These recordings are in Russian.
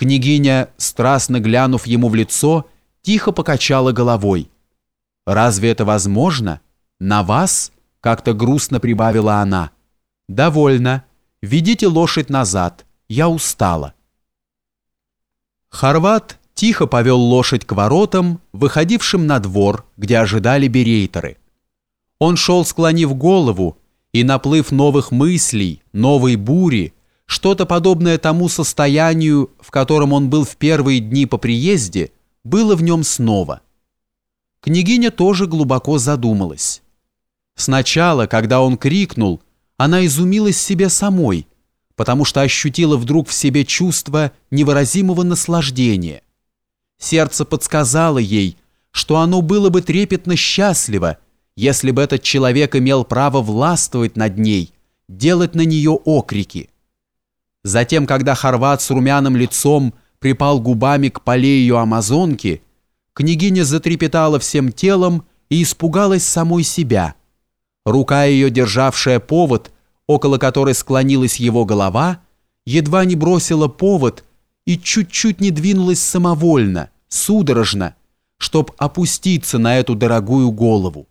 Княгиня, страстно глянув ему в лицо, тихо покачала головой. «Разве это возможно? На вас?» — как-то грустно прибавила она. «Довольно. Ведите лошадь назад. Я устала». Хорват тихо повел лошадь к воротам, выходившим на двор, где ожидали берейтеры. Он шел, склонив голову, и наплыв новых мыслей, новой бури, что-то подобное тому состоянию, в котором он был в первые дни по приезде, было в нем снова. Княгиня тоже глубоко задумалась. Сначала, когда он крикнул, она изумилась себе самой, потому что ощутила вдруг в себе чувство невыразимого наслаждения. Сердце подсказало ей, что оно было бы трепетно счастливо, если бы этот человек имел право властвовать над ней, делать на нее окрики. Затем, когда хорват с румяным лицом припал губами к поле ее амазонки, княгиня затрепетала всем телом и испугалась самой себя. Рука ее, державшая повод, около которой склонилась его голова, едва не бросила повод и чуть-чуть не двинулась самовольно, судорожно, чтоб опуститься на эту дорогую голову.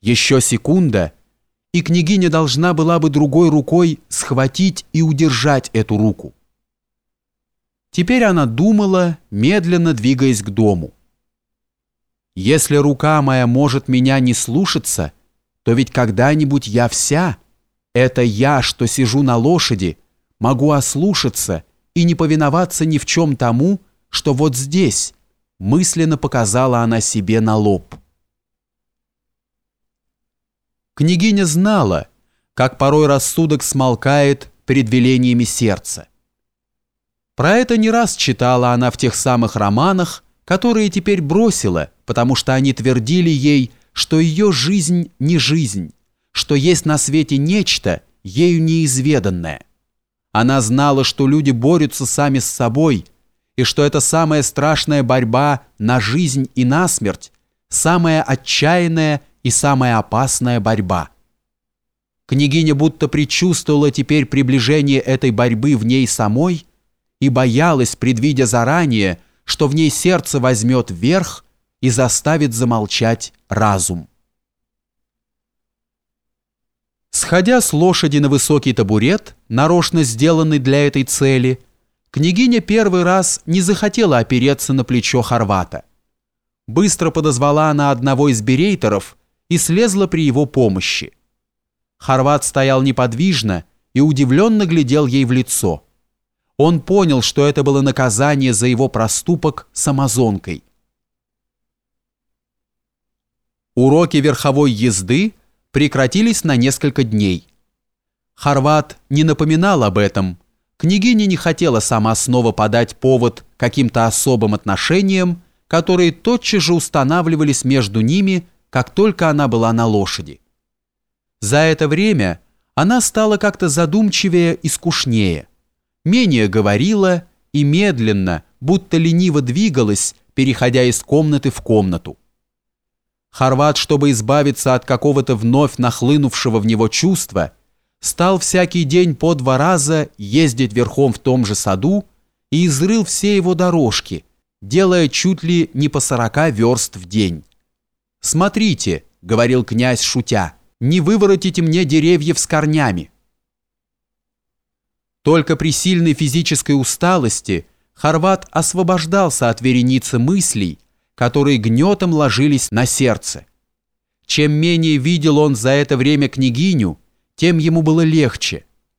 Еще секунда, и княгиня должна была бы другой рукой схватить и удержать эту руку. Теперь она думала, медленно двигаясь к дому. «Если рука моя может меня не слушаться, то ведь когда-нибудь я вся, это я, что сижу на лошади, могу ослушаться и не повиноваться ни в чем тому, что вот здесь», мысленно показала она себе на лоб. Княгиня знала, как порой рассудок смолкает перед велениями сердца. Про это не раз читала она в тех самых романах, которые теперь бросила, потому что они твердили ей, что ее жизнь не жизнь, что есть на свете нечто, ею неизведанное. Она знала, что люди борются сами с собой, и что это самая страшная борьба на жизнь и на смерть, самая отчаянная и самая опасная борьба. Княгиня будто предчувствовала теперь приближение этой борьбы в ней самой и боялась, предвидя заранее, что в ней сердце возьмет верх и заставит замолчать разум. Сходя с лошади на высокий табурет, нарочно сделанный для этой цели, княгиня первый раз не захотела опереться на плечо Хорвата. Быстро подозвала она одного из берейтеров и слезла при его помощи. Хорват стоял неподвижно и удивленно глядел ей в лицо. Он понял, что это было наказание за его проступок с амазонкой. Уроки верховой езды прекратились на несколько дней. Хорват не напоминал об этом. Княгиня не хотела сама снова подать повод каким-то особым отношениям, которые тотчас же устанавливались между ними как только она была на лошади. За это время она стала как-то задумчивее и скучнее, менее говорила и медленно, будто лениво двигалась, переходя из комнаты в комнату. Хорват, чтобы избавиться от какого-то вновь нахлынувшего в него чувства, стал всякий день по два раза ездить верхом в том же саду и изрыл все его дорожки, делая чуть ли не по сорока верст в день. «Смотрите», — говорил князь, шутя, — «не выворотите мне деревьев с корнями». Только при сильной физической усталости Хорват освобождался от вереницы мыслей, которые гнетом ложились на сердце. Чем менее видел он за это время княгиню, тем ему было легче —